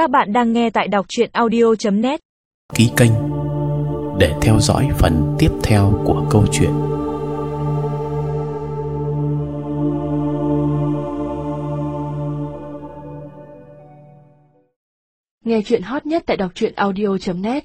Các bạn đang nghe tại đọc chuyện audio.net ký kênh để theo dõi phần tiếp theo của câu chuyện. Nghe chuyện hot nhất tại đọc truyện audio.net